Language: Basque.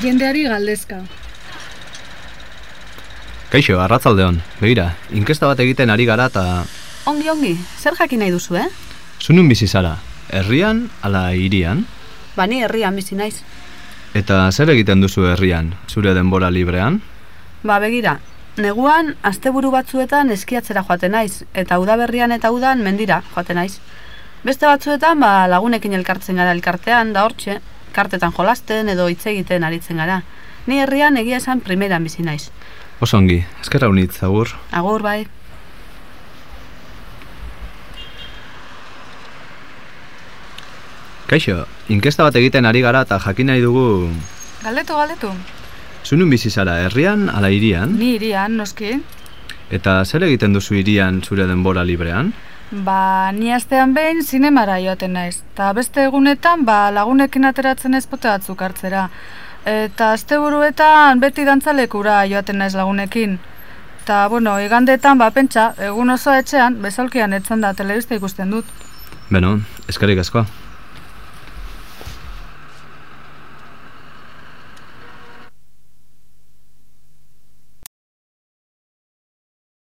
jendeari galdezka. Kaixo, arratzaldeon. Begira, inkesta bat egiten ari gara eta Ongi, ongi, zer jakin nahi duzu, eh? zunun bizi zara. Herrian ala hirian? Ba, ni herrian bizi naiz. Eta zer egiten duzu herrian, zure denbora librean? Ba, begira, neguan asteburu batzuetan eskiatzera joaten naiz, eta udaberrian eta udan mendira joaten naiz. Beste batzuetan, ba, lagunekin elkartzen gara elkartean, da hortxe, kartetan jolasten edo hitz egiten aritzen gara. Ni herrian egia esan primeran bizi naiz. Oso ongi, eskerra unitz, agur. Agur, bai. Kaixo, inkesta bat egiten ari gara eta jakin nahi dugu Galdetu, galdetu. zunun bizi zara herrian ala hirian? Ni irian, noski. Eta zer egiten duzu hirian zure denbora librean? Ba, ni astean behin zinemara joaten naiz. Ta beste egunetan, ba, lagunekin ateratzen ez pote batzuk hartzera. Eta asteburuetan beti dantzalekura joaten naiz lagunekin. Ta, bueno, igandetan, ba, pentsa, egun oso etxean, bezalkian etzen da telebista ikusten dut. Beno, eskerrik asko.